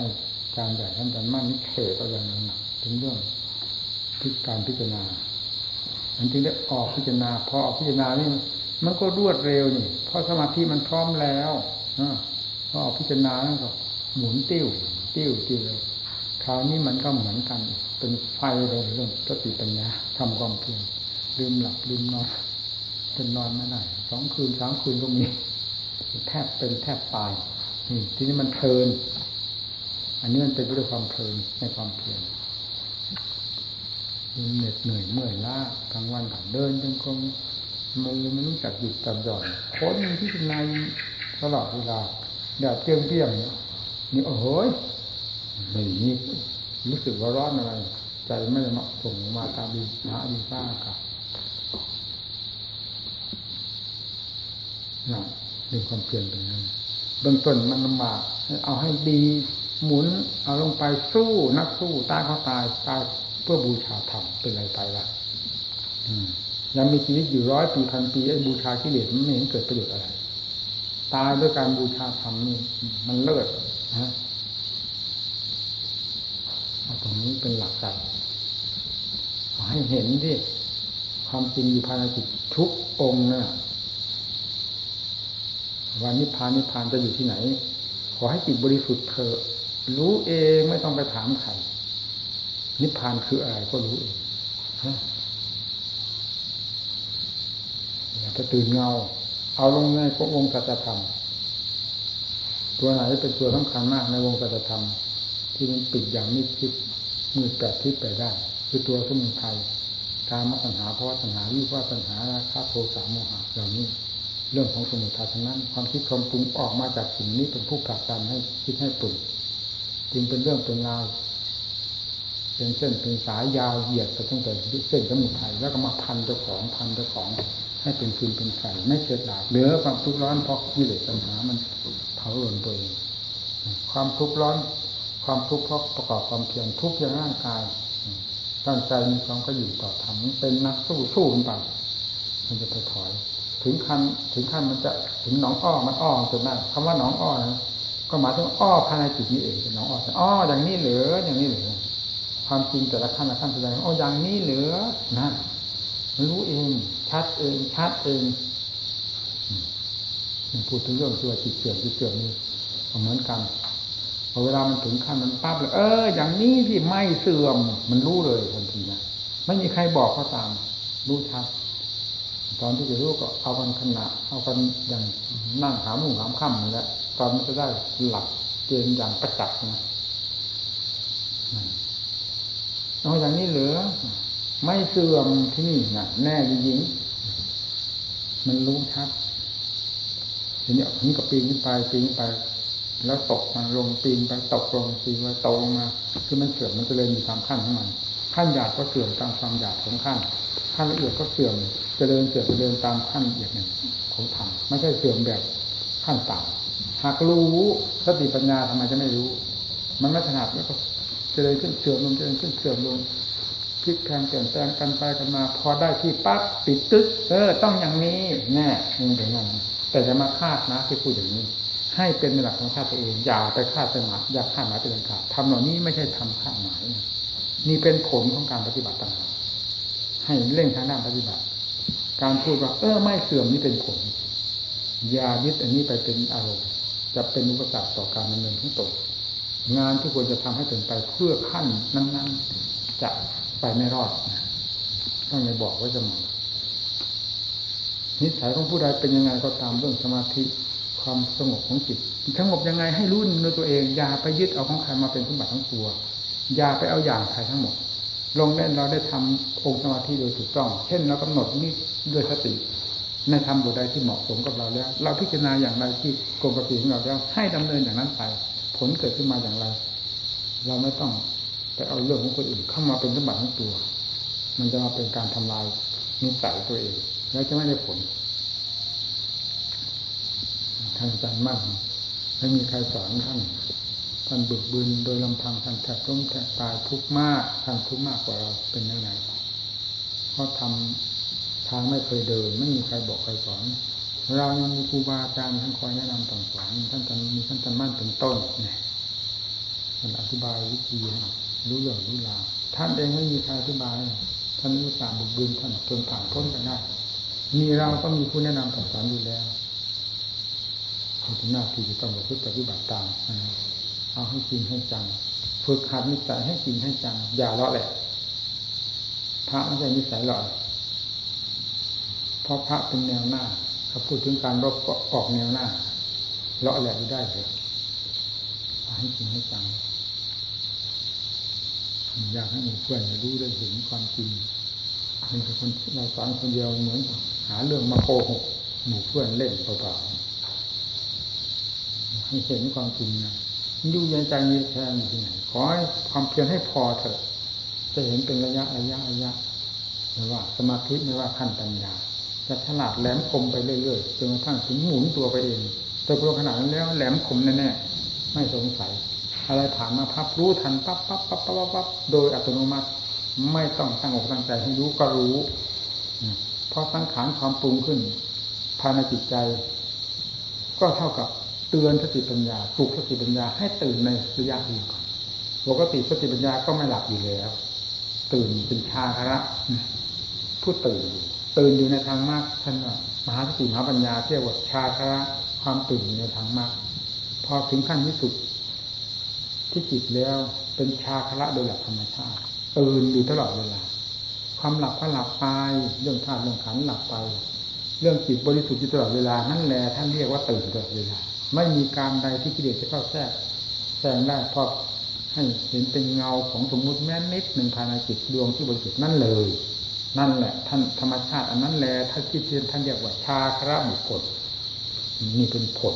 การใหญ่ท่านอาจารย์มั่นนี่เขตเอาอย่างนั้นถึงเรื่องพิการพิจารณามันจึงได้ออกพิจารณาพอออกพิจารณานี่มันก็รวดเร็วนี่เพราะสมาธิมันพร้อมแล้วอพอออกพิจารณาแล้วก็ หมุนติ้ว ติ้วติ้วเลยคราวนี้มันก็เหมือนกัน เป็นไฟเลยเรื่องสติปัญญาทำความเพียรลืมหลับลืมนอนจนนอนไม่ได้สองคืนสามคืนก็มีแทบเป็นแทบตายนี่ทีนี้มันเพลิน อันนี้มันเป็นด้วยความเพลินในความเพียรเหน็ดเหนื่อยเมื่อยล้ากลางวันก็เดินจงกรมมือไม่รู้จักหยุดจับหย่อนค้นที่เป็นนาตลอดเวลาแดดเปรี้ยงเปรี้ยงเนี่ย นี่โอ้โหไม่นี่รู้สึกว่าร้อนอะไร ใจไม่เหมาะสมมาตาบีหาดีฟ้ากับนะเป็นความเพียรเป็นนั้นเบื้องต้นมันลำบากเอาให้ดีหมุน เอาลงไปสู้นักสู้ตายเขาตายตายเพื่อบูชาธรรมเป็นไรไปละยังมีชีวิตอยู่ร้อยปีพันปีไอ้บูชากิเลสมันไม่เห็นเกิดประโยชน์อะไร ตายด้วยการบูชาธรรมนี่มันเลิศ นะตรงนี้เป็นหลักการให้เห็นที่ความจริงอยู่ภายในจิตทุกองนะวันนิพพานนิพพานจะอยู่ที่ไหน ขอให้จิตบริสุทธิ์เถอะรู้เองไม่ต้องไปถามใครนิพพานคืออะไรก็รู้เองอย่าไปตื่นเงา เอาลงในวงค์สัจธรรม ตัวไหนเป็นตัวสำคัญมากในวงสัจธรรม ที่มันปิดอย่างมิดชิดมืดแปดทิศไปได้ คือตัวสมุทัยการมาปัญหาเพราะปัญหาวิว่าปัญหาราคาโทสะโมหะเหล่านี้เรื่องของสมุทัยทั้งนั้น ความคิดความปรุงออกมาจากสิ่งนี้เป็นผู้ผลักดันให้คิดให้ปรุงจึงเป็นเรื่องเป็นราวเป็นเส้นเป็นสายยาวเหยียดไปตั้งแต่เส้นสมุทัยแล้วก็มาพันเจ้าของพันเจ้าของให้เป็นฟืนเป็นไฟไม่เฉดดาบเหลือความทุกข์ร้อนเพราะกิเลสปัญหามัน ผาหล่นตัวเอง ความทุกข์ร้อน ความทุกข์เพราะประกอบความเพียรทุกข์อย่างร่างกายตั้งใจมีความก็อยู่ต่อทำเป็นนักสู้สู้มันไปมันจะไปถอย ถึงขั้นถึงขั้นมันจะถึงหนองอ้อมันอ้อจนได้คำว่าหนองอ้อนะก็หมายถึงอ้อภายในจิตนี้เองเป็นหนองอ้ออ้ออย่างนี้เหลืออย่างนี้เหลือความจริงแต่ละขั้นละขั้นแสดงโอ้อย่างนี้เหลือนะรู้เอง ชัดเองชัดเอง พูดถึงเรื่องตัวจิตเสื่อมจิตเสื่อมนี่เหมือนกันพอเวลามันถึงขั้นมันปั๊บเลยเออ อย่างนี้ที่ไม่เสื่อมมันรู้เลยทันทีนะไม่มีใครบอกเขาตาม รู้ชัดตอนที่จะรู้ก็เอากันขนาดเอากันอย่างนั่งหามุ่งหามค่ำนี่แหละตอนมันจะได้หลักเกณฑ์อย่างประจักษ์นะเอาอย่างนี้เหลือ ไม่เสื่อมที่นี่นะแน่จริงมันรู้ชัด ทีนี้ถึงกับปีนขึ้นไปปีนขึ้นไป แล้วตกมาลงปีนไปตกลงปีนไปตกลงมาคือมันเสื่อมมันจะเลยมีตามขั้นของมันขั้นหยาบก็เสื่อมตามความหยาบของขั้นขั้นละเอียดก็เสื่อมจะเดินเสื่อมจะเดินตามขั้นละเอียดหนึ่งของธรรมไม่ใช่เสื่อมแบบขั้นต่ำหากรู้สติปัญญาทำไมจะไม่รู้ มันไม่ถนัดแล้วก็จะเลยขึ้นเสื่อมลงจะเลยขึ้นเสื่อมลงพลิกแพงเปลี่ยนแปลงกันไปกันมา พอได้ที่ปั๊บปิดตึ๊กเออ ต้องอย่างนี้แน่นี่เป็นอย่างนั้น แต่จะมาคาดนะที่พูดอย่างนี้ ให้เป็นหลักของชาติตัวเองอย่าไปคาดไปหมายอย่าคาดหมายเป็นขาดทำเหล่านี้ไม่ใช่ทำคาดหมายนี่เป็นผลของการปฏิบัติต่างๆให้เร่งทางด้านปฏิบัติ การพูดว่า เออไม่เสื่อมนี่เป็นผลยายึดอันนี้ไปเป็นอารมณ์จะเป็นอุปสรรคต่อการดำเนินของตนงานที่ควรจะทำให้เป็นไปเพื่อขั้นนั้น ๆ จะไปไม่รอดต้องในบอกไว้เสมอ นิสัยของผู้ใดเป็นยังไงก็ตามเรื่องสมาธิความสงบของจิตสงบยังไงให้รู้ในตัวเองอย่าไปยึดเอาของใครมาเป็นสมบัติทั้งตัวอย่าไปเอาอย่างใครทั้งหมด ลงเล่นเราได้ทำองค์สมาธิโดยถูกต้อง เช่นเรากำหนดนี่ด้วยสติในธรรมบทใดที่เหมาะสมกับเราแล้ว เราพิจารณาอย่างไรที่กรมกติของเราแล้ว ให้ดำเนินอย่างนั้นไป ผลเกิดขึ้นมาอย่างไร เราไม่ต้องไปเอาเรื่องของคนอื่นเข้ามาเป็นสมบัติของตัว มันจะมาเป็นการทำลายนิสัยตัวเอง แล้วจะไม่ได้ผลท่านอาจารย์มั่นไม่มีใครสอนท่านท่านบึกบืนโดยลำพังท่านแทบล้มแทบตายทุกข์มากท่านทุกข์มากกว่าเราเป็นยังไงเพราะทำทางไม่เคยเดิน ไม่มีใครบอกใครสอน เรายังมีครูบาอาจารย์ท่านคอยแนะนำต่างสอนท่านจะมีท่านจะมั่นเป็นต้นเนี่ยท่านอธิบายวิธีรู้เรื่องรู้ราวท่านเองไม่มีใครอธิบายท่านรู้ตามบุกบืนท่านจนผ่านพ้นไปได้ มีเราก็มีผู้แนะนำต่งสอนอยู่แล้วเป็นหน้าที่จะต้องประพฤติปฏิบัติตามเอาให้จริงให้จังฝึกหัดนิสัยให้จริงให้จังอย่าเลาะแหละพระไม่ใช่นิสัยหลอยเพราะพระเป็นแนวหน้าเขาพูดถึงการรบก็ออกแนวหน้า เลาะแหละไม่ได้เลยให้จริงให้จังอยากให้หมู่เพื่อนรู้ได้เห็นความจริง เป็นแต่คนเราสอนคนเดียวเหมือน หาเรื่องมาโกหกหมู่เพื่อนเล่นเปล่าๆให้เห็นความจริงนะยู่ในใจมีแท้อยู่ที่ไหนขอให้ความเพียรให้พอเถอะ จะเห็นเป็นระยะระยะระยะไม่ว่า สมาธิไม่ว่าขั้นปัญญาจะฉลาดแหลมคมไปเรื่อยๆจนกระทั่งถึงหมุนตัวไปเองแต่พอขนาดนั้นแล้วแหลมคมแน่ๆไม่สงสัย อะไรผ่านมาพับรู้ทันปั๊บปั๊บปั๊บปั๊บปั๊บโดยอัตโนมัติ ไม่ต้องตั้งอกตั้งใจให้รู้ก็รู้ เพราะสังขารความปรุงขึ้นภายในจิตใจ ก็เท่ากับเตือนสติปัญญาปลุกสติปัญญาให้ตื่นในระยะนี้ก่อนปกติสติปัญญาก็ไม่หลับอยู่แล้ว ตื่นเป็นชาคระผู้ตื่นอยู่ตื่นอยู่ในทางมากท่านว่ามหาสติมหาปัญญาเรียกว่าชาคระความตื่นอยู่ในทางมากพอถึงขั้นที่สุดที่จิตแล้วเป็นชาคระโดยหลักธรรมชาติ ตื่นอยู่ตลอดเวลา ความหลับก็หลับไป เรื่องธาตุเรื่องขันหลับไป เรื่องจิตบริสุทธิ์อยู่ตลอดเวลานั่นแหละท่านเรียกว่าตื่นตลอดเวลา ไม่มีการใดที่กิเลสจะเข้าแทรกแซงได้พราะให้เห็นเป็นเงาของสมมุติแม้นิดหนึ่งภายในจิตดวงที่บริสุทธิ์นั่นเลย นั่นแหละ ท่านธรรมชาติอันนั้นแหละท่านที่เทียนท่านเรียกว่าชาคระบุคคลนี่เป็นผล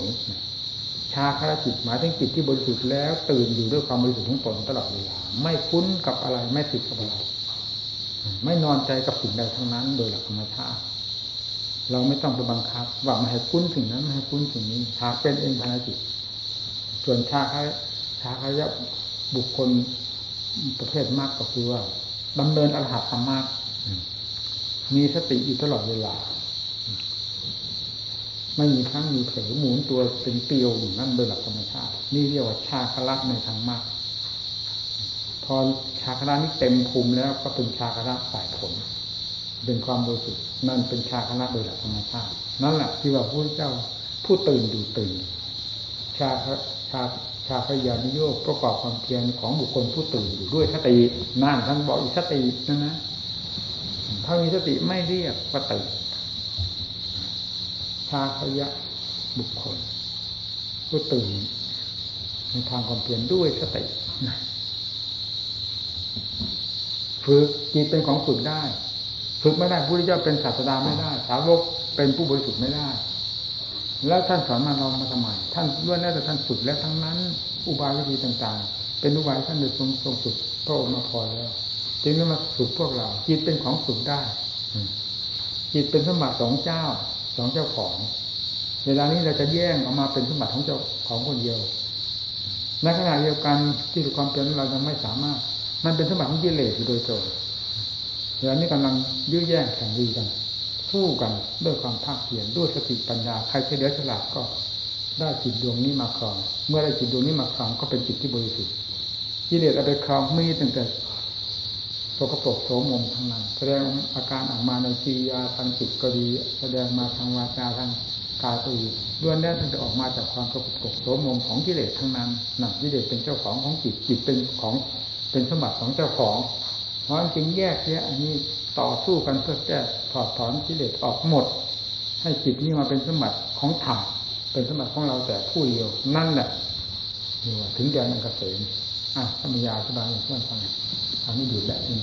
ชาคารจิตหมายถึงจิตที่บริสุทธิ์แล้ว ตื่นอยู่ด้วยความบริสุทธิ์ของตนตลอดเวลาไม่คุ้นกับอะไรไม่ติดกับอะไรไม่นอนใจกับสิ่งใดทั้งนั้น โดยหลักธรรมชาติเราไม่ต้องไปบังคับ ว่าไม่ให้คุ้นสิ่งนั้นไม่ให้คุ้นสิ่งนี้หากเป็นเองภายในจิตส่วนชาคระชาคาระบุคคลประเภทมากก็คือว่าดำเนินอรหัตธรรมะมีสติอยู่ตลอดเวลา ไม่มีครั้งมีเผลอหมุนตัวเป็นเตียวอยู่นั่นโดยหลักธรรมชาติ นี่เรียกว่าชาคละในทางมาก พอชาคละนี้เต็มภูมิแล้วก็เป็นชาคละฝ่ายผล เป็นความบริสุทธิ์นั่นเป็นชาคละโดยหลักธรรมชาติ นั่นแหละที่ว่าพระเจ้าผู้ตื่นอยู่ตื่น ชาชาชาพยานิโยกประกอบความเพียรของบุคคลผู้ตื่นอยู่ด้วยสตินั่นท่านบอกอีกสตินะนะถ้ามีสติไม่เรียกว่าตื่น ชาพยะบุคคลผู้ตื่นในทางความเพียรด้วยสติฝึกจิตเป็นของฝึกได้ ฝึกไม่ได้ผู้ที่จะเป็นศาสดาไม่ได้ สาวกเป็นผู้บริสุทธิ์ไม่ได้ แล้วท่านสอนมาเรามาทำไมท่านล้วนแล้วแต่ท่านฝึกแล้วทั้งนั้น อุบายวิธีต่าง ๆ เป็นอุบายท่านโดยทรงทรงฝึกพระองค์มาพอแล้วจึงได้มาฝึกพวกเรา จิตเป็นของฝึกได้จิตเป็นสมบัติสองเจ้า สองเจ้าของ เวลานี้เราจะแย่งออกมาเป็นสมบัติของเจ้าของคนเดียวในขณะเดียวกันที่ถูกความเปลี่ยนเรายังไม่สามารถ มันเป็นสมบัติของกิเลสอโดยตรงเวลานี้กำลังยื้อแย่งแข่งดีกันสู้กันด้วยความภาคเพียรด้วยสติปัญญาใครเฉลียวฉลาดก็ได้จิตดวงนี้มาครอง เมื่อได้จิตดวงนี้มาครองก็เป็นจิตที่บริสุทธิ์กิเลสเอาไปครองมีตั้งแต่ สกปรกโสมมทั้งนั้น แสดงอาการออกมาในจียาทางจิตก็ดี แสดงมาทางวาจาทางกายก็ดีล้วนแล้วมันจะออกมาจากความสกปรกโสมมของกิเลสทั้งนั้นนั่นกิเลสเป็นเจ้าของของจิตจิตเป็นของเป็นสมบัติของเจ้าของ เพราะจึงแยกแยะอันนี้ต่อสู้กันเพื่อแก้ถอดถอนกิเลสออกหมด ให้จิตนี้มาเป็นสมบัติของธรรมเป็นสมบัติของเราแต่ผู้เดียวนั่นแหละถึงแดนอันเกษมอะธรรมยาสบายเพื่อนฟัง ทางนี้อยู่แบบนี้